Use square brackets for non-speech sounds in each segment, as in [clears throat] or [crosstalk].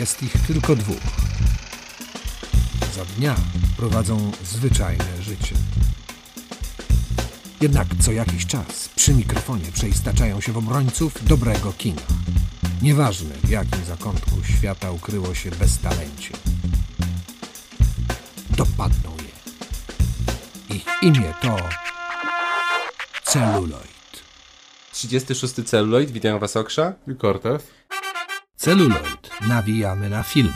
jest ich tylko dwóch. Za dnia prowadzą zwyczajne życie. Jednak co jakiś czas przy mikrofonie przeistaczają się w obrońców dobrego kina. Nieważne w jakim zakątku świata ukryło się beztalencie. Dopadną je. Ich imię to celuloid. 36 celuloid, witam was Oksza. I Cortez. Celuloid nawijamy na filmy.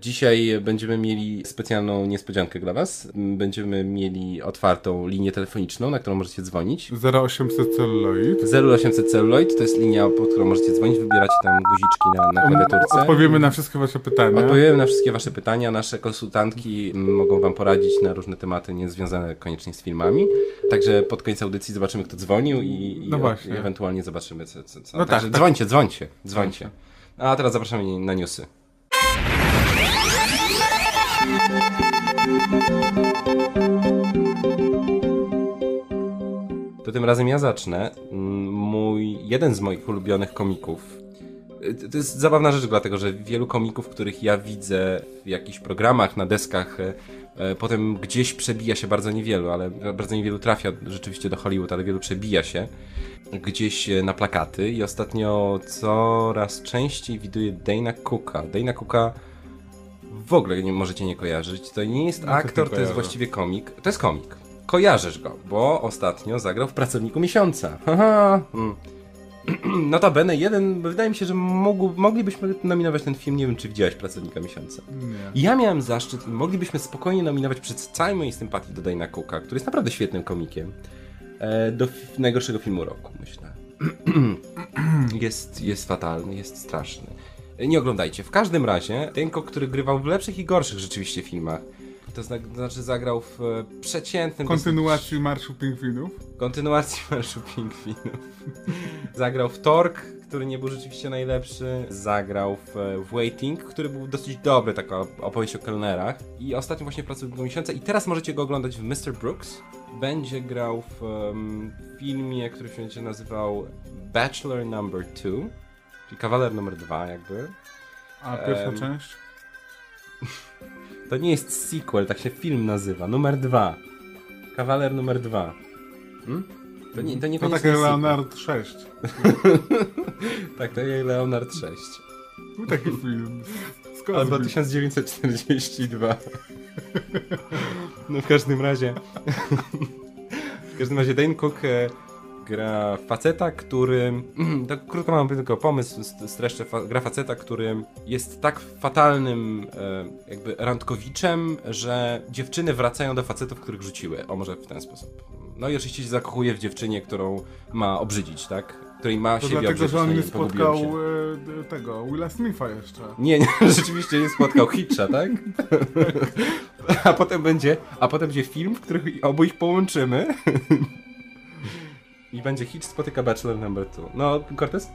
Dzisiaj będziemy mieli specjalną niespodziankę dla was. Będziemy mieli otwartą linię telefoniczną, na którą możecie dzwonić. 0800 celuloid. 0800 celuloid to jest linia, pod którą możecie dzwonić. Wybieracie tam guziczki na, na klawiaturce. Odpowiemy na wszystkie wasze pytania. Odpowiemy na wszystkie wasze pytania. Nasze konsultantki mogą wam poradzić na różne tematy niezwiązane koniecznie z filmami. Także pod koniec audycji zobaczymy, kto dzwonił i, i, No właśnie. ewentualnie zobaczymy, co. co, co. No Także tak, tak. dzwońcie, dzwońcie, dzwońcie. A teraz zapraszamy na newsy. To tym razem ja zacznę. Mm, Mój, jeden z moich ulubionych komików. Y, To jest zabawna rzecz, dlatego że wielu komików, których ja widzę w jakichś programach, na deskach, e, e, potem gdzieś przebija się bardzo niewielu, ale bardzo niewielu trafia rzeczywiście do Hollywood, ale wielu przebija się gdzieś na plakaty i ostatnio coraz częściej widuję Dana Cooka. Dana Cooka w ogóle nie możecie nie kojarzyć. To nie jest No, aktor, to jest właściwie komik. To jest komik. Kojarzysz go, bo ostatnio zagrał w Pracowniku Miesiąca. [laughs] Haha. Mm. [clears throat] Notabene jeden, wydaje mi się, że mógł, moglibyśmy nominować ten film, nie wiem czy widziałeś Pracownika Miesiąca. Nie. Ja miałem zaszczyt i moglibyśmy spokojnie nominować przy całej mojej sympatii do Dana Cooka, który jest naprawdę świetnym komikiem, e, do najgorszego filmu roku, myślę. [clears throat] jest, jest fatalny, jest straszny. E, Nie oglądajcie. W każdym razie, ten Cook, który grywał w lepszych i gorszych rzeczywiście filmach, to zna- to znaczy zagrał w e, przeciętnym... Kontynuacji Marszu Pingwinów. kontynuacji [laughs] Marszu Pingwinów. Zagrał w Tork, który nie był rzeczywiście najlepszy. Zagrał w, e, w Waiting, który był dosyć dobry, taka opowieść o kelnerach. I ostatnio właśnie pracował miesiąca i teraz możecie go oglądać w Mr. Brooks. Będzie grał w em, filmie, który się będzie nazywał Bachelor Number 2, czyli kawaler numer 2 jakby. A pierwsza Em. część? [laughs] To nie jest sequel, tak się film nazywa. Numer 2. Kawaler numer 2. Hmm? To nie, to nie To takie. Leonard 6. [laughs] Tak, to jest Leonard 6. Był taki film. Skąd Albo zbi- 1942. No w każdym razie. [laughs] w każdym razie Dane Cook e, gra faceta, który. [clears throat] Krótko mam tylko pomysł, st- streszczę. Gra faceta, który jest tak fatalnym e, jakby randkowiczem, że dziewczyny wracają do facetów, których rzuciły. O może w ten sposób. No i oczywiście się zakochuje w dziewczynie, którą ma obrzydzić, tak? Której ma To siebie dlatego, że on nie spotkał się. e, tego Willa Smitha jeszcze. Nie, nie, [laughs] rzeczywiście nie spotkał Hitcha, tak? [laughs] A potem będzie, a potem będzie film, w którym obu ich połączymy. [laughs] I będzie Hitch spotyka Bachelor number 2. No, Cortez?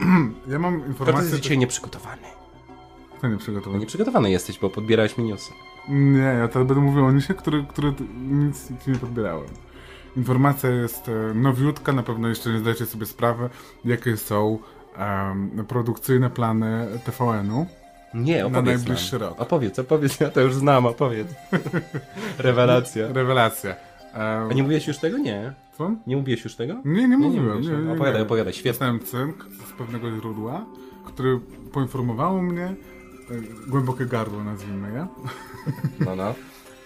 [clears throat] Ja mam Cortez informację... jest dzisiaj nieprzygotowany. Kto nie No przygotował? nieprzygotowany jesteś, bo podbierałeś mi newsy. Nie, ja teraz będę mówił o nisie, który, który nic ci nie podbierałem. Informacja jest e, nowiutka, na pewno jeszcze nie zdajecie sobie sprawy, jakie są em, produkcyjne plany TVN-u. Nie, Na opowiedz najbliższy nam. rok. Opowiedz, opowiedz, ja to już znam, opowiedz. [laughs] Rewelacja. Rewelacja. Em, A nie mówiłeś już tego? Nie. Co? Nie mówiłeś już tego? Nie, nie mówiłem. mówiłeś. nie, nie, opowiadaj, nie. opowiadaj, świetnie. Dostałem cynk z pewnego źródła, który poinformowało mnie, e, głębokie gardło nazwijmy je, No, no.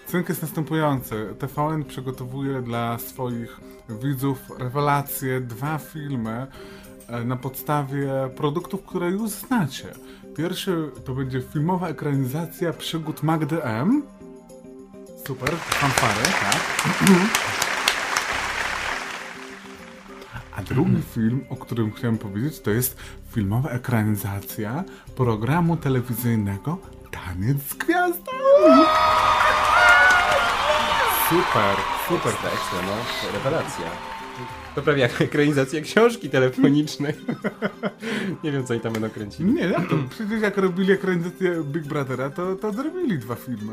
Cynk jest następujący. TVN przygotowuje dla swoich widzów rewelacje, dwa filmy e, na podstawie produktów, które już znacie. Pierwszy to będzie filmowa ekranizacja przygód Magdy M. Super, fanfary, tak. Drugi film, o którym chciałem powiedzieć, to jest filmowa ekranizacja programu telewizyjnego Taniec z Gwiazdą. Super, super. Ekstra, no. Rewelacja. To prawie jak ekranizacja książki telefonicznej. [laughs] Nie wiem, co oni tam będą kręcili. Nie, jak to? Przecież jak robili ekranizację Big Brothera, to, to zrobili dwa filmy.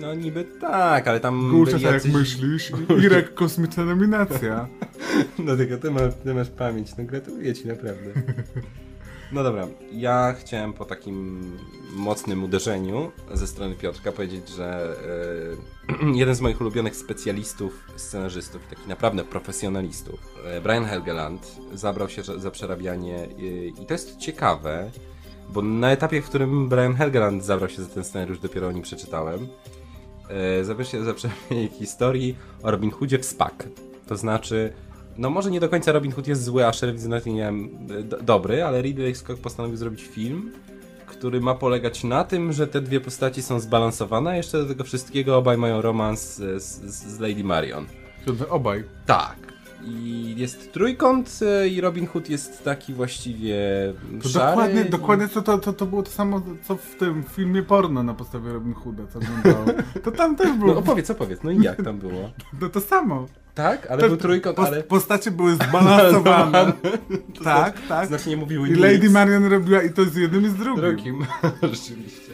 No niby tak, ale tam Kurczę, byli tak jak jacyś... myślisz, [laughs] Irek kosmiczna nominacja. [laughs] No tylko ty masz, ty masz pamięć, no gratuluję ci naprawdę. No dobra, ja chciałem po takim mocnym uderzeniu ze strony Piotrka powiedzieć, że e, [clears throat] jeden z moich ulubionych specjalistów, scenarzystów i takich naprawdę profesjonalistów, e, Brian Helgeland, zabrał się za- przerabianie e, i to jest ciekawe, bo na etapie, w którym Brian Helgeland zabrał się za ten scenariusz, dopiero o nim przeczytałem, e, zabrał się za przerabianie [laughs] historii o Robin Hoodzie w SPAC. To znaczy, no może nie do końca Robin Hood jest zły, a Sheriff z Nottingham e, do, dobry, ale Ridley Scott postanowił zrobić film, który ma polegać na tym, że te dwie postaci są zbalansowane, a jeszcze do tego wszystkiego obaj mają romans z, z, z Lady Marion. Obaj. Tak. I jest trójkąt e, i Robin Hood jest taki właściwie To szary. dokładnie, dokładnie to, to, to, to było to samo, co w tym filmie porno na podstawie Robin Hooda, co oglądało. To tam też No było. opowiedz, opowiedz, no i jak tam było? [laughs] No to samo. Tak, ale To- był trójkąt, ale... Postacie były [laughs] zbalansowane. [laughs] tak, tak. Znaczy nie mówiły I nic. Lady Marion robiła i to z jednym i z drugim. Drugim, [laughs] rzeczywiście.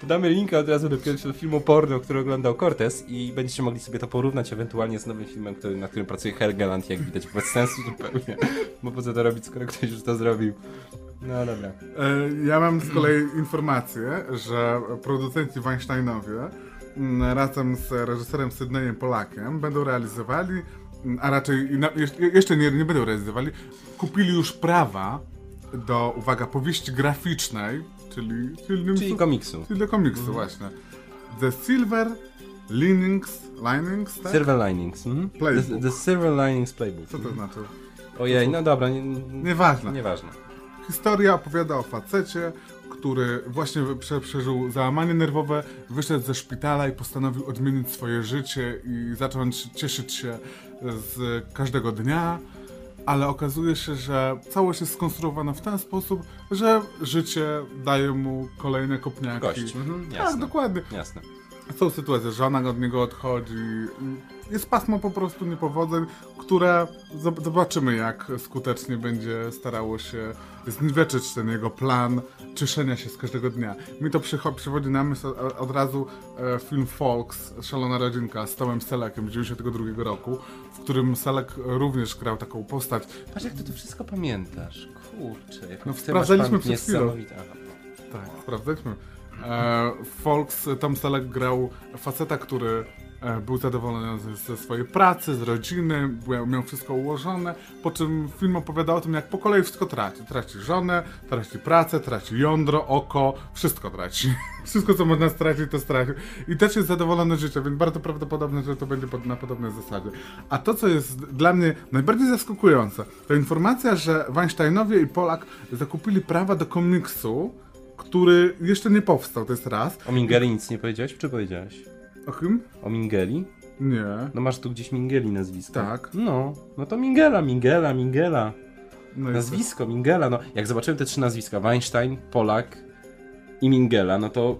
Podamy linka od razu do pierwszego filmu porno, który oglądał Cortez i będziecie mogli sobie to porównać ewentualnie z nowym filmem, który, na którym pracuje Helgeland, jak widać, bez sensu zupełnie. Bo po co to robić, skoro ktoś już to zrobił. No dobra. E, Ja mam z kolei informację, że producenci Weinsteinowie razem z reżyserem Sydneyem Polakiem będą realizowali, mm, a raczej jeszcze- nie, nie będą realizowali, kupili już prawa do, uwaga, powieści graficznej, czyli, czyli, Czyli komiksu. czyli do komiksu właśnie. The Silver Linings, Linings, tak? Silver Linings. Mhm. Playbook. The, the Silver Linings Playbook. Co to znaczy? Ojej, no dobra, nie, Nieważne. nieważne. Historia opowiada o facecie, który właśnie prze, przeżył załamanie nerwowe, wyszedł ze szpitala i postanowił odmienić swoje życie i zacząć cieszyć się z każdego dnia, ale okazuje się, że całość jest skonstruowana w ten sposób, że życie daje mu kolejne kopniaki. Gość. Mhm, Tak, jasne. dokładnie. Jasne. Są sytuacje, że żona od niego odchodzi. Jest pasmo po prostu niepowodzeń, które zob- zobaczymy, jak skutecznie będzie starało się zniweczyć ten jego plan cieszenia się z każdego dnia. Mi to przycho- przywodzi na myśl o- od razu e, film Folks, Szalona Rodzinka z Tomem Selekiem z 92 roku, w którym Selek również grał taką postać. Patrz jak ty to wszystko pamiętasz. Kurczę, jak No, sprawdzaliśmy niesamowitą. Aha. Tak, sprawdzaliśmy. E, Folks, Tom Selleck grał faceta, który e, był zadowolony ze, swojej pracy, z rodziny, miał, wszystko ułożone, po czym film opowiada o tym, jak po kolei wszystko traci. Traci żonę, traci pracę, traci jądro, oko, wszystko traci. [laughs] Wszystko, co można stracić, to straci. I też jest zadowolony z życia, więc bardzo prawdopodobne, że to będzie na podobnej zasadzie. A to, co jest dla mnie najbardziej zaskakujące, to informacja, że Weinsteinowie i Polak zakupili prawa do komiksu, który jeszcze nie powstał, to jest raz. O Mingeli nic nie powiedziałeś, czy powiedziałeś? O kim? O Mingeli? Nie. No masz tu gdzieś Mingeli nazwisko. Tak. No, no to Mingela, Mingela, Mingela. No Nazwisko, Mingela, no. Jak zobaczyłem te trzy nazwiska, Weinstein, Polak i Mingela, no to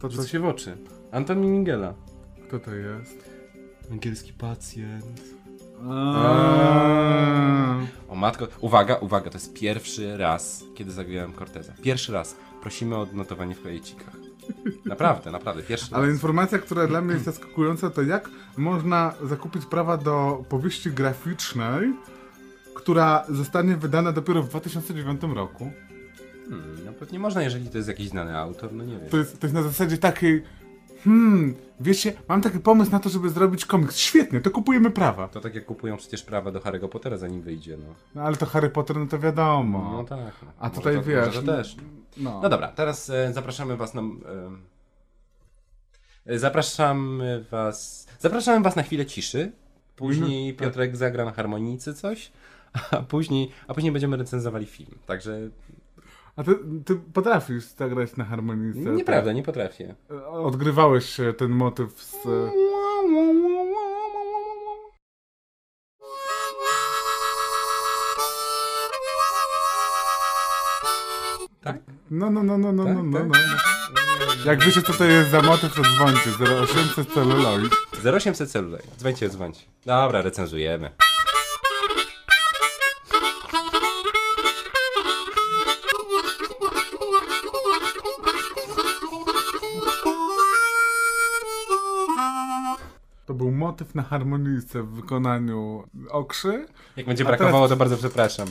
To to co- się w oczy. Anton Mingela. Kto to jest? Angielski pacjent. O matko, uwaga, uwaga, to jest pierwszy raz, kiedy zagrałem Corteza. Pierwszy raz. Prosimy o odnotowanie w kolejcikach. Naprawdę, naprawdę, pierwszy Ale raz. informacja, która dla mnie jest zaskakująca, to jak można zakupić prawa do powieści graficznej, która zostanie wydana dopiero w 2009 roku. Hmm, no pewnie można, jeżeli to jest jakiś znany autor, no nie wiem. To jest, to jest na zasadzie takiej, hmm, wiecie, mam taki pomysł na to, żeby zrobić komiks. Świetnie, to kupujemy prawa. To tak jak kupują przecież prawa do Harry'ego Pottera zanim wyjdzie, no. No ale to Harry Potter, no to wiadomo. No tak. No. A tutaj to, wiesz, Może też. No. No dobra, teraz e, zapraszamy was na... E, zapraszamy was... Zapraszamy was na chwilę ciszy. Później Mhm, tak. Piotrek zagra na harmonicy coś, a później, a później będziemy recenzowali film. Także A ty, ty potrafisz zagrać na harmonice. nieprawda, nie potrafię. tak? Odgrywałeś e, ten motyw z... No, no, no, no, no, Tak, no, no, tak. no. Jak wiecie, co to jest za motyw, to dzwońcie. 0800 celuloid. 0800 celulej. Dzwońcie, dzwońcie. Dobra, recenzujemy. Motyw na harmonijce w wykonaniu Okrzy. Jak będzie brakowało, teraz- to bardzo przepraszam.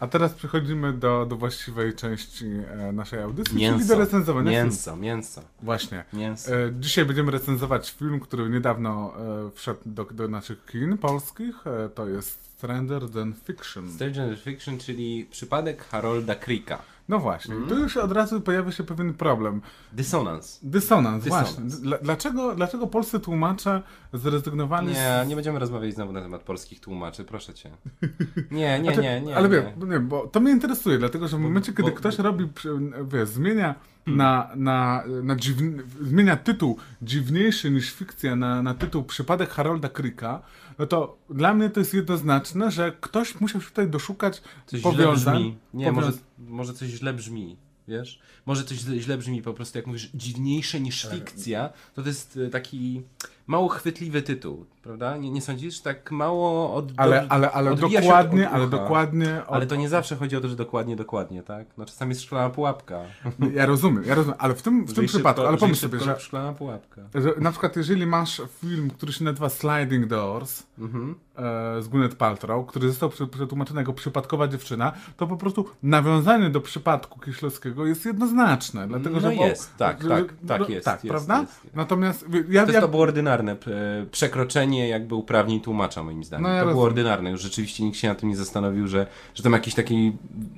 A teraz przechodzimy do, do właściwej części e, naszej audycji, czyli Mięso, do recenzowania filmu. mięso, mięso, Właśnie. mięso. E, Dzisiaj będziemy recenzować film, który niedawno e, wszedł do, do naszych kin polskich. To jest Stranger Than Fiction. Stranger Fiction, czyli przypadek Harolda Krika. No właśnie, Mhm. tu już od razu pojawia się pewien problem. Dysonans. Dysonans, Dysonans. właśnie. Dla, dlaczego, dlaczego polscy tłumacze zrezygnowali Nie, nie będziemy rozmawiać znowu na temat polskich tłumaczy, proszę cię. [laughs] Nie, nie, Znaczy, nie, nie. ale nie. wiem, nie, bo to mnie interesuje, dlatego że w momencie, kiedy bo- ktoś robi, przy- wiesz, zmienia na, na, na dziwny, zmienia tytuł dziwniejszy niż fikcja na, na tytuł Przypadek Harolda Krika, no to dla mnie to jest jednoznaczne, że ktoś musiał się tutaj doszukać Coś źle powiązań. brzmi. Nie, powią- może, może coś źle brzmi, wiesz? Może coś źle, źle brzmi, po prostu jak mówisz dziwniejsze niż fikcja, to to jest e, taki mało chwytliwy tytuł, prawda? Nie, nie sądzisz? Tak mało od, Ale, do- ale, ale dokładnie, od ale dokładnie. Od, Ale to nie zawsze chodzi o to, że dokładnie, dokładnie, tak? No czasami jest szklana pułapka. Ja rozumiem, ja rozumiem, ale w tym, w tym Żyj przypadku, szybko- ale pomyśl szybko, sobie, że, Szklana pułapka. że na przykład jeżeli masz film, który się nazywa Sliding Doors Mhm. e, z Gwyneth Paltrow, który został prze- przetłumaczony jako przypadkowa dziewczyna, to po prostu nawiązanie do przypadku Kieślowskiego jest jednoznaczne, dlatego No że... jest, tak, tak, tak no, jest, Tak, jest, prawda? jest, jest. Natomiast ja, To jest ja, to było ordynarne e, przekroczenie jakby uprawnień tłumacza moim zdaniem. No ja to było rozumiem. ordynarne, już rzeczywiście nikt się na tym nie zastanowił, że, że tam jakiś taki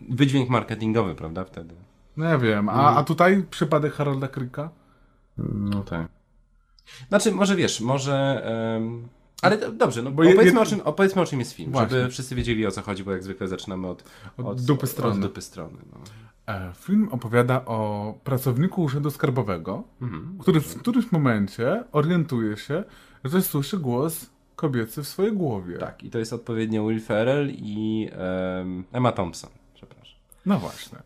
wydźwięk marketingowy, prawda, wtedy. no ja wiem, a, a tutaj przypadek Harolda Krika? No tak. Znaczy, może wiesz, może... em, ale do, dobrze, no Bo opowiedzmy, je- o czym, opowiedzmy o czym jest film, Właśnie. żeby wszyscy wiedzieli o co chodzi, bo jak zwykle zaczynamy od, Od dupy strony. Od dupy strony no. E, film opowiada o pracowniku Urzędu Skarbowego, Mhm. który w którymś momencie orientuje się, że słyszy głos kobiecy w swojej głowie. Tak, i to jest odpowiednio Will Ferrell i em, Emma Thompson, przepraszam. No właśnie.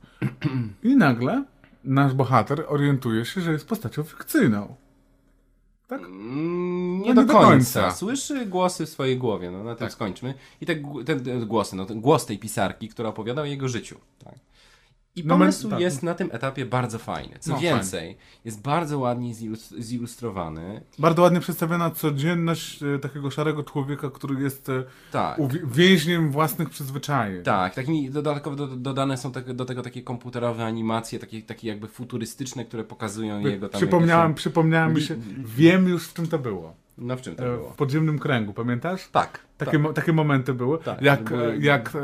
[clears throat] I nagle nasz bohater orientuje się, że jest postacią fikcyjną. Tak? Mm, nie, No do, nie do końca. końca. Słyszy głosy w swojej głowie, no na tym Tak. skończmy. I te, te, te głosy, no ten głos tej pisarki, która opowiada o jego życiu. Tak. I No, pomysł men- tak. jest na tym etapie bardzo fajny. Co No, więcej, jest bardzo ładnie zilu- zilustrowany. Bardzo ładnie przedstawiona codzienność e, takiego szarego człowieka, który jest e, Tak. więźniem własnych przyzwyczajeń. Tak, takimi dodatkowo do, dodane są te, do tego takie komputerowe animacje, takie, takie jakby futurystyczne, które pokazują jego tam Przypomniałem, przypomniałem mi się, wiem już w czym to było. No w czym to E, było? W podziemnym kręgu, pamiętasz? Tak. Takie, tak. mo- takie momenty były, Tak, jak, były- jak e,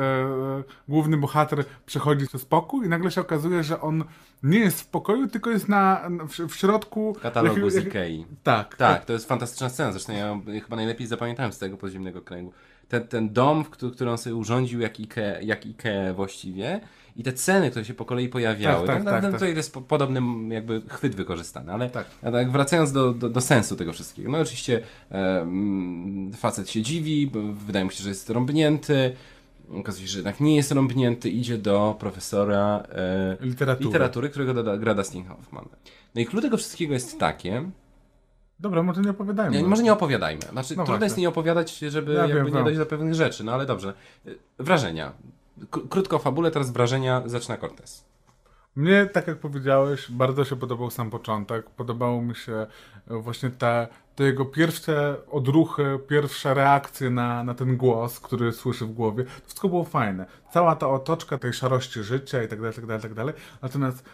główny bohater przechodzi przez pokój i nagle się okazuje, że on nie jest w pokoju, tylko jest na, w, w środku... Katalogu jak- z Ikei. Tak, Tak, to jest fantastyczna scena, zresztą ja chyba najlepiej zapamiętałem z tego podziemnego kręgu. Ten, ten dom, w któ- który on sobie urządził jak Ikea, jak Ikea właściwie i te ceny, które się po kolei pojawiały, Tak, tak, to, tak, to, tak. jest po- podobny jakby chwyt wykorzystany, ale Tak. tak wracając do, do, do sensu tego wszystkiego, no oczywiście e, facet się dziwi, wydaje mu się, że jest rąbnięty, okazuje się, że jednak nie jest rąbnięty, idzie do profesora e, Literatury. literatury, którego doda, gra Dustin Hoffman. No i klucz tego wszystkiego jest takie, Dobra, może nie opowiadajmy. nie, może nie opowiadajmy. Znaczy, No trudno właśnie. jest nie opowiadać, żeby Ja jakby wiem, nie dojść do pewnych rzeczy, no ale dobrze. Y, Wrażenia. Krótko fabule, teraz wrażenia zaczyna Cortez. Mnie, tak jak powiedziałeś, bardzo się podobał sam początek. Podobało mi się e, właśnie te, te jego pierwsze odruchy, pierwsze reakcje na, na ten głos, który słyszy w głowie. To wszystko było fajne. Cała ta otoczka tej szarości życia i tak dalej, tak dalej, tak dalej. Natomiast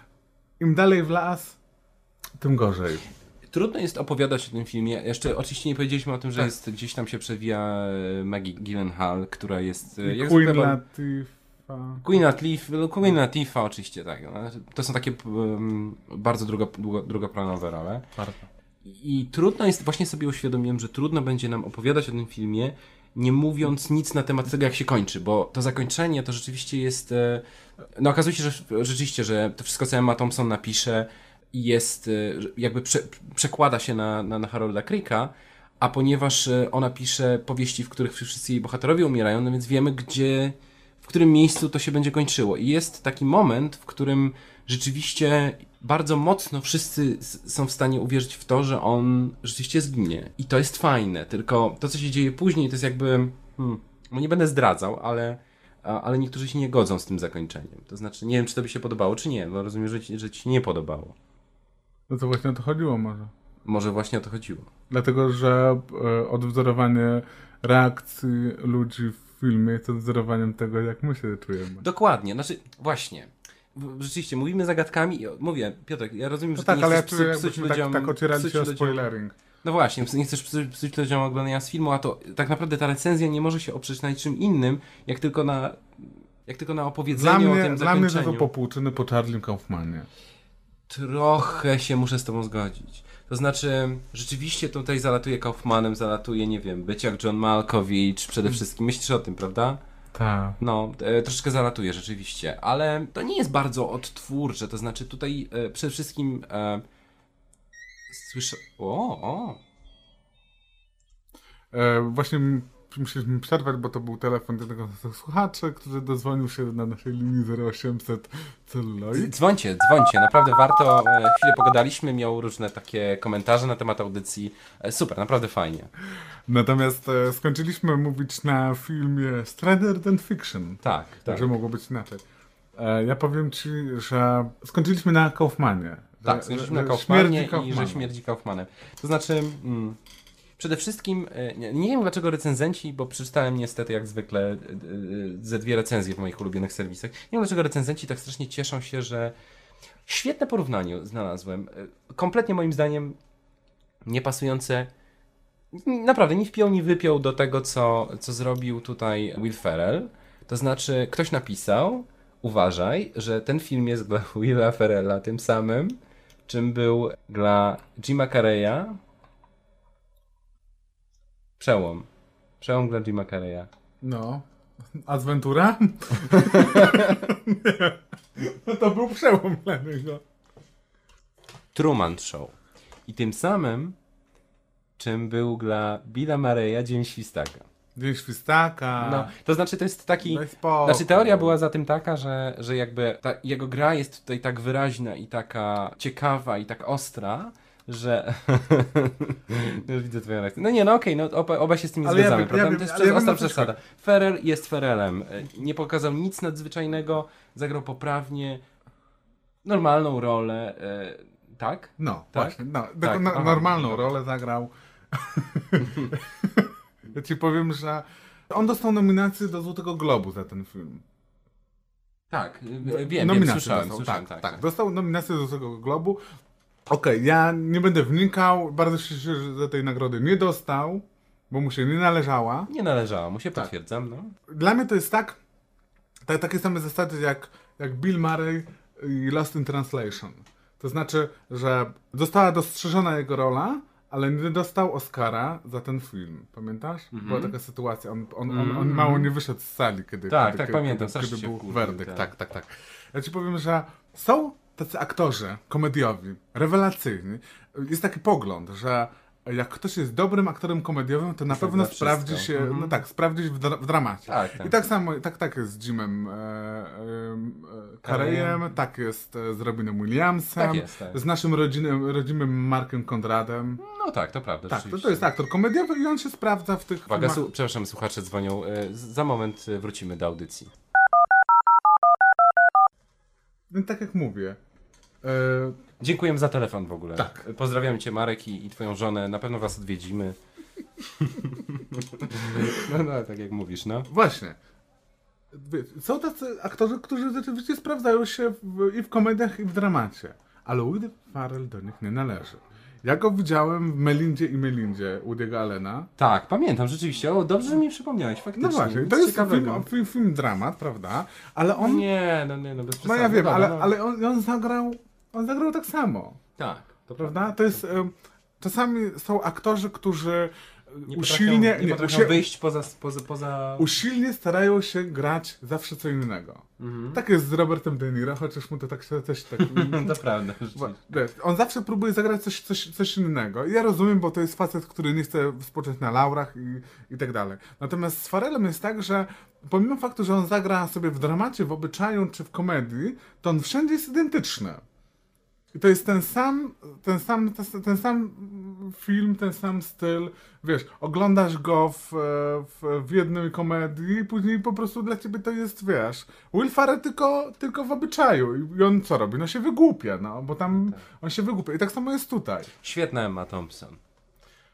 im dalej w las, tym gorzej. Trudno jest opowiadać o tym filmie. Jeszcze oczywiście nie powiedzieliśmy o tym, że Tak. jest, gdzieś tam się przewija e, Maggie Gyllenhaal, która jest... e, I jak Queen zwykle- Latifah. Queen Latifah, no, Queen Latifah oczywiście, tak. no, To są takie um, bardzo długo, drugoplanowe role. Bardzo. I trudno jest, właśnie sobie uświadomiłem, że trudno będzie nam opowiadać o tym filmie, nie mówiąc nic na temat tego, jak się kończy, bo to zakończenie to rzeczywiście jest. e, No, okazuje się, że rzeczywiście, że to wszystko, co Emma Thompson napisze, jest że jakby prze, przekłada się na, na, na Harolda Cricka, a ponieważ e, ona pisze powieści, w których wszyscy jej bohaterowie umierają, no więc wiemy, gdzie, w którym miejscu to się będzie kończyło. I jest taki moment, w którym rzeczywiście bardzo mocno wszyscy są w stanie uwierzyć w to, że on rzeczywiście zginie. I to jest fajne, tylko to, co się dzieje później, to jest jakby. Hmm, no nie będę zdradzał, ale, ale niektórzy się nie godzą z tym zakończeniem. To znaczy, nie wiem, czy to by się podobało, czy nie, bo rozumiem, że ci, że ci nie podobało. No to właśnie o to chodziło może. Może właśnie o to chodziło. Dlatego, że e, odwzorowanie reakcji ludzi w filmie jest odwzorowaniem tego, jak my się czujemy. Dokładnie, znaczy, właśnie. Rzeczywiście, mówimy zagadkami i mówię, Piotrek, ja rozumiem, No że tak, ty nie ale ja chcesz czuję, psuć, tak, ludziom... tak ocierali psuć się o spoilering. No właśnie, nie chcesz psuć, ludziom oglądania z filmu, a to tak naprawdę ta recenzja nie może się oprzeć na niczym innym, jak tylko na, jak tylko na Dla opowiedzeniu o mnie, tym dla mnie zakończeniu. to popłuczyny po Charlie Kaufmanie. Trochę się muszę z tobą zgodzić. To znaczy, rzeczywiście tutaj zalatuje Kaufmanem, zalatuje, nie wiem, być jak John Malkovich przede wszystkim. Myślisz o tym, prawda? Tak. No, e, troszeczkę zalatuje rzeczywiście, ale to nie jest bardzo odtwórcze, to znaczy tutaj e, przede wszystkim e, słyszę... O, o, E, właśnie musieliśmy przerwać, bo to był telefon jednego z słuchaczy, który dozwonił się na naszej linii 0800 celuloid. Dzwońcie, dzwońcie, naprawdę warto. E, Chwilę pogadaliśmy, miał różne takie komentarze na temat audycji. E, Super, naprawdę fajnie. Natomiast e, skończyliśmy mówić na filmie Stranger Than Fiction. Tak, tak. Także mogło być inaczej. Ja powiem ci, że skończyliśmy na Kaufmanie. Tak, skończyliśmy na Kaufmanie śmierdzi i że Kaufmanem. śmierdzi Kaufmanem. To znaczy, mm, przede wszystkim, e, nie, wiem dlaczego recenzenci, bo przeczytałem niestety jak zwykle e, e, ze dwie recenzje w moich ulubionych serwisach. Nie wiem dlaczego recenzenci tak strasznie cieszą się, że świetne porównanie znalazłem. Kompletnie moim zdaniem niepasujące. Naprawdę, nie wpiął, nie wypiął do tego, co, co zrobił tutaj Will Ferrell. To znaczy, ktoś napisał, uważaj, że ten film jest dla [laughs] Willa Ferrella tym samym, czym był dla Jima Carreya. Przełom. Przełom dla Jima Carreya. No. Adventura? nie. [laughs] No to był przełom dla niego. Truman Show. I tym samym, czym był dla Billa Mareya Dzień Świstaka. Dzień Świstaka. No, to znaczy, to jest taki. Znaczy, teoria była za tym taka, że, że jakby ta, jego gra jest tutaj tak wyraźna i taka ciekawa i tak ostra, że. [laughs] Już widzę twoją reakcję. No nie, no okej, no oba, się z tym nie Ale ja zgadzamy, wiem- ja prawda? wiem- to jest ja ostra wiem, przesada. Ferrell jest Ferrellem. E, Nie pokazał nic nadzwyczajnego, zagrał poprawnie, normalną rolę, e, tak? No, Tak? właśnie. No, Tak, na, aha, normalną dobra. rolę zagrał. [laughs] ja ci powiem, że on dostał nominację do Złotego Globu za ten film. Tak, e, wiem, wiem, Nominację słyszałem, dostał, słyszałem, tak, tak. tak. Dostał nominację do Złotego Globu. Okej, ja nie będę wnikał. Bardzo się cieszę, że tej nagrody nie dostał, bo mu się nie należała. Nie należało mu się, Tak. potwierdzam, no. Dla mnie to jest tak, tak takie same zasady jak, jak Bill Murray i Lost in Translation. To znaczy, że została dostrzeżona jego rola, ale nie dostał Oscara za ten film. Pamiętasz? Mhm. Była taka sytuacja. On, on, on, on mało nie wyszedł z sali, kiedy, Tak, kiedy, tak, kiedy, pamiętam, kiedy, kiedy był werdykt. tak. Tak, tak, tak. Ja ci powiem, że są tacy aktorzy komediowi, rewelacyjni. Jest taki pogląd, że jak ktoś jest dobrym aktorem komediowym, to na pewno wszystko. sprawdzi się, Mhm. no tak, sprawdzi się w, dra- w dramacie. Tak, tak. I tak samo, tak, tak jest z Jimem e, e, e, Careyem, tak jest e, z Robinem Williamsem, Tak jest, tak. z naszym rodzinem, rodzimym Markiem Konradem. No tak, to prawda. Tak, to, to jest aktor komediowy i on się sprawdza w tych Uwaga, filmach. przepraszam, słuchacze dzwonią. E, Za moment e, wrócimy do audycji. No, tak jak mówię. E, Dziękujemy za telefon w ogóle. Tak. Pozdrawiam cię, Marek, i, i twoją żonę. Na pewno was odwiedzimy. [laughs] no, no, tak jak mówisz, no. właśnie. Są tacy aktorzy, którzy rzeczywiście sprawdzają się w, i w komediach, i w dramacie. Ale Woody Farrell do nich nie należy. Ja go widziałem w Melindzie i Melindzie Woody'ego Allena. Tak, pamiętam, rzeczywiście. O, dobrze że mi przypomniałeś, faktycznie. No właśnie, to jest film, film, film dramat, prawda? Ale on Nie, no nie, no bez No przesady. ja wiem, Dobra, ale, no. ale on, on zagrał. On zagrał tak samo, Tak, to prawda? To jest. Czasami są aktorzy, którzy Nie usilnie, potrafią, nie potrafią usi- wyjść poza... poza, poza... usilnie starają się grać zawsze co innego. Mhm. Tak jest z Robertem De Niro, chociaż mu to tak się też tak. [laughs] To prawda, wiesz, On zawsze próbuje zagrać coś, coś, coś innego. I ja rozumiem, bo to jest facet, który nie chce spocząć na laurach i, i tak dalej. Natomiast z Farelem jest tak, że pomimo faktu, że on zagra sobie w dramacie, w obyczaju czy w komedii, to on wszędzie jest identyczny. I to jest ten sam, ten sam, ten, sam film, ten sam styl. Wiesz, oglądasz go w, w, w jednej komedii i później po prostu dla ciebie to jest, wiesz, Will Ferrell tylko, tylko w obyczaju. I on co robi? No się wygłupia, no, bo tam on się wygłupia. I tak samo jest tutaj. Świetna Emma Thompson.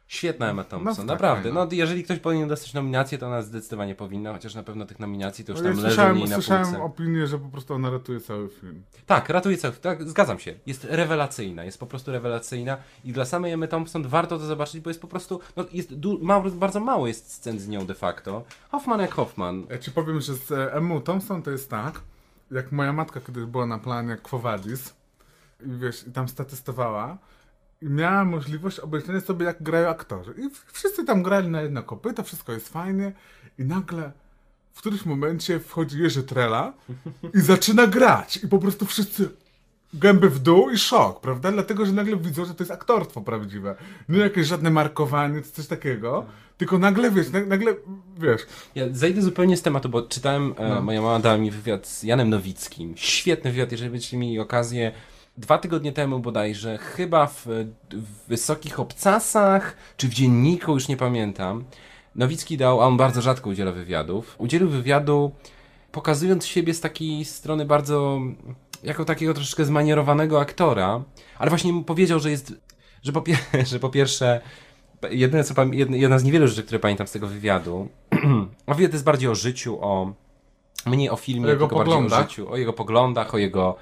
Świetna Emma Thompson, tak, naprawdę. No, jeżeli ktoś powinien dostać nominację, to ona zdecydowanie powinna, chociaż na pewno tych nominacji to już No tam ja leży słyszałem, mniej na słyszałem półce. opinię, że po prostu ona ratuje cały film. Tak, ratuje cały, tak, zgadzam się. Jest rewelacyjna, jest po prostu rewelacyjna i dla samej Emmy Thompson warto to zobaczyć, bo jest po prostu, no jest ma, bardzo mało jest scen z nią de facto. Hoffman jak Hoffman. Ja ci powiem, że z e, Emmą Thompson to jest tak, jak moja matka kiedyś była na planie Quo Vadis i wiesz, i tam statystowała i miała możliwość obejrzenia sobie, jak grają aktorzy. I wszyscy tam grali na jedno kopyto, wszystko jest fajnie i nagle w którymś momencie wchodzi Jerzy Trela i zaczyna grać i po prostu wszyscy gęby w dół i szok, prawda? Dlatego, że nagle widzą, że to jest aktorstwo prawdziwe. Nie jakieś żadne markowanie, czy coś takiego, tylko nagle, wiesz, na- nagle, wiesz, Ja zejdę zupełnie z tematu, bo czytałem, e, No. moja mama dała mi wywiad z Janem Nowickim. Świetny wywiad, jeżeli będziecie mieli okazję. Dwa tygodnie temu bodajże, chyba w, w Wysokich Obcasach, czy w Dzienniku, już nie pamiętam. Nowicki dał, a on bardzo rzadko udziela wywiadów, udzielił wywiadu pokazując siebie z takiej strony bardzo, jako takiego troszeczkę zmanierowanego aktora, ale właśnie mu powiedział, że jest, że po, [laughs] że po pierwsze, jedyne co, jedna, z niewielu rzeczy, które pamiętam z tego wywiadu, [clears throat] a wywiad jest bardziej o życiu, o, mniej o filmie, O jego tylko bardziej o poglądach. życiu, o jego poglądach, o jego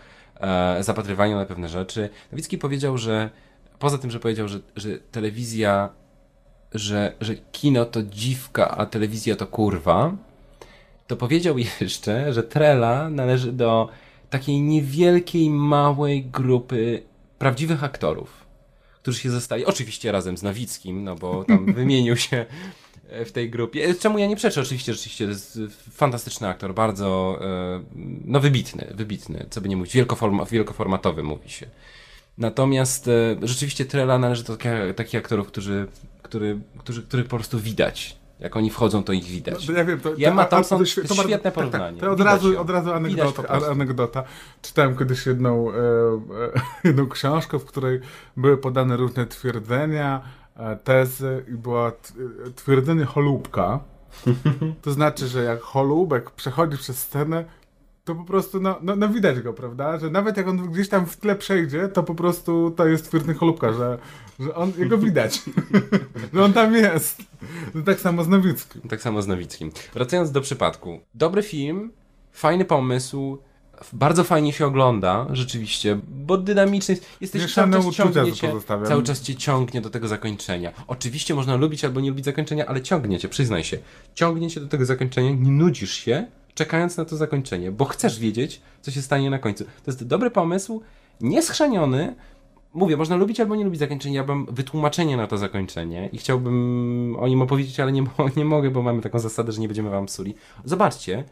zapatrywaniu na pewne rzeczy. Nowicki powiedział, że poza tym, że powiedział, że, że telewizja, że, że kino to dziwka, a telewizja to kurwa, to powiedział [laughs] jeszcze, że Trela należy do takiej niewielkiej, małej grupy prawdziwych aktorów, którzy się zostali, oczywiście razem z Nowickim, no bo tam [laughs] wymienił się e, w tej grupie. Czemu ja nie przeczę? Oczywiście, rzeczywiście, to jest fantastyczny aktor, bardzo, e, no wybitny, wybitny, co by nie mówić, wielkoforma, wielkoformatowy mówi się. Natomiast e, rzeczywiście Trela należy do takich, aktorów, którzy, który, którzy, których po prostu widać. Jak oni wchodzą, to ich widać. No, ja wiem, to, Ja ma tam są- to świetne porównanie. Tak, tak, to od razu, ją. od razu anegdota, anegdota. Czytałem kiedyś jedną, e, e, [laughs] jedną książkę, w której były podane różne twierdzenia, e, tezy i była e, twierdzenie cholubka. [laughs] To znaczy, że jak cholubek przechodzi przez scenę, to po prostu, no, no, no widać go, prawda? Że nawet jak on gdzieś tam w tle przejdzie, to po prostu to jest twierdzenie cholubka, że, że on, jego widać. [laughs] że on tam jest. No, tak samo z Nowickim. Tak samo z Nowickim. Wracając do przypadku. Dobry film, fajny pomysł, bardzo fajnie się ogląda, rzeczywiście, bo dynamiczny jest. Jesteś cały czas ciągnie cię, cały czas cię ciągnie do tego zakończenia. Oczywiście można lubić albo nie lubić zakończenia, ale ciągnie cię, przyznaj się. Ciągnie cię do tego zakończenia, nie nudzisz się, czekając na to zakończenie, bo chcesz wiedzieć, co się stanie na końcu. To jest dobry pomysł, nieschrzaniony, Mówię, można lubić albo nie lubić zakończenia. Ja mam wytłumaczenie na to zakończenie i chciałbym o nim opowiedzieć, ale nie, [laughs] nie mogę, bo mamy taką zasadę, że nie będziemy wam psuli. Zobaczcie.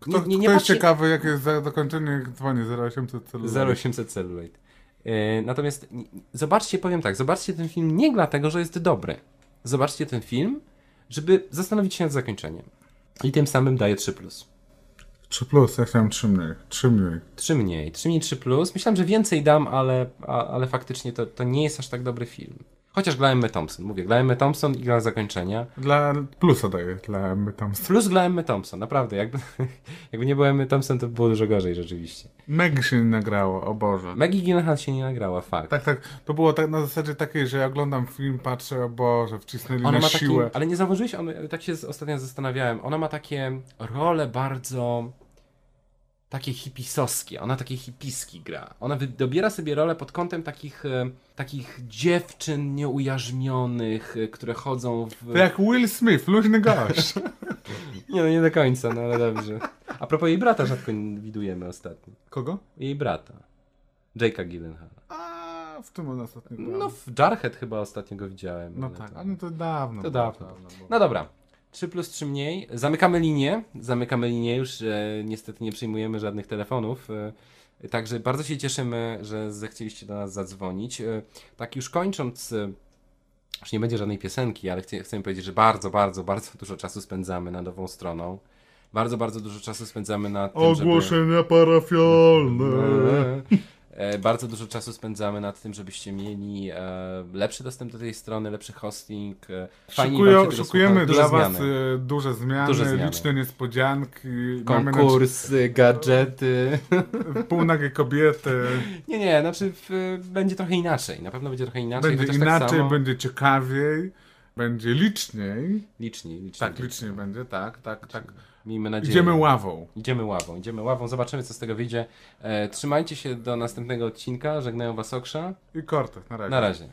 Kto, Nie, nie, nie kto jest ciekawy, jakie jest za- zakończenie, jak dzwoni 0800 celuloid. 0800 Cellulite. E, natomiast zobaczcie, powiem tak, zobaczcie ten film nie dlatego, że jest dobry. Zobaczcie ten film, żeby zastanowić się nad zakończeniem. I tym samym daję 3+. Plus. 3 plus, ja chciałem 3 mniej. 3 mniej. 3 mniej, 3 mniej 3 plus. Myślałem, że więcej dam, ale, a, ale faktycznie to, to nie jest aż tak dobry film. Chociaż dla Emmy Thompson, mówię, dla Emmy Thompson i dla zakończenia. Dla plusa daję, dla my tam. Plus dla Emmy Thompson, naprawdę. Jakby, [laughs] jakby nie było Emmy Thompson, to by było dużo gorzej rzeczywiście. Meg się nie nagrało, o Boże. Maggie Gyllenhaal się nie nagrała, fakt. Tak, tak. To było tak na zasadzie takiej, że ja oglądam film, patrzę, o Boże, wcisnęli Ona na ma siłę. ale nie zauważyłeś, on, tak się ostatnio zastanawiałem, ona ma takie role bardzo takie hipisowskie, ona takie hipiski gra. Ona dobiera sobie rolę pod kątem takich, e, takich dziewczyn nieujarzmionych, e, które chodzą w... To jak Will Smith, luźny gość. [laughs] Nie no, nie do końca, no ale dobrze. A propos jej brata rzadko widujemy ostatnio. Kogo? Jej brata. Jake'a Gyllenhaala. A w tym on ostatnio grał. No w Jarhead chyba ostatnio go widziałem. no ale tak, to- ale to dawno. To było, dawno. było. No dobra. 3 plus 3 mniej. Zamykamy linię. Zamykamy linię już. E, niestety nie przyjmujemy żadnych telefonów. E, także bardzo się cieszymy, że zechcieliście do nas zadzwonić. E, tak już kończąc, e, już nie będzie żadnej piosenki, ale chcę, chcę powiedzieć, że bardzo, bardzo, bardzo dużo czasu spędzamy nad nową stroną. Bardzo, bardzo dużo czasu spędzamy nad tym, żeby... Ogłoszenia parafialne. [laughs] E, Bardzo dużo czasu spędzamy nad tym, żebyście mieli e, lepszy dostęp do tej strony, lepszy hosting. E, szukujemy słucha. Duże dla Was zmiany. duże zmiany, Duże zmiany. liczne niespodzianki. Konkursy, gadżety. [laughs] na- półnagie kobiety. Nie, nie, znaczy w, będzie trochę inaczej. Na pewno będzie trochę inaczej. Będzie chociaż inaczej, tak samo, będzie ciekawiej. będzie liczniej. Liczni, liczni. Tak, liczniej będzie, tak, tak, tak. Miejmy nadzieję. Idziemy ławą. Idziemy ławą, idziemy ławą, zobaczymy co z tego wyjdzie. E, trzymajcie się do następnego odcinka, żegnają was Oksza. I Kortek, na razie. Na razie.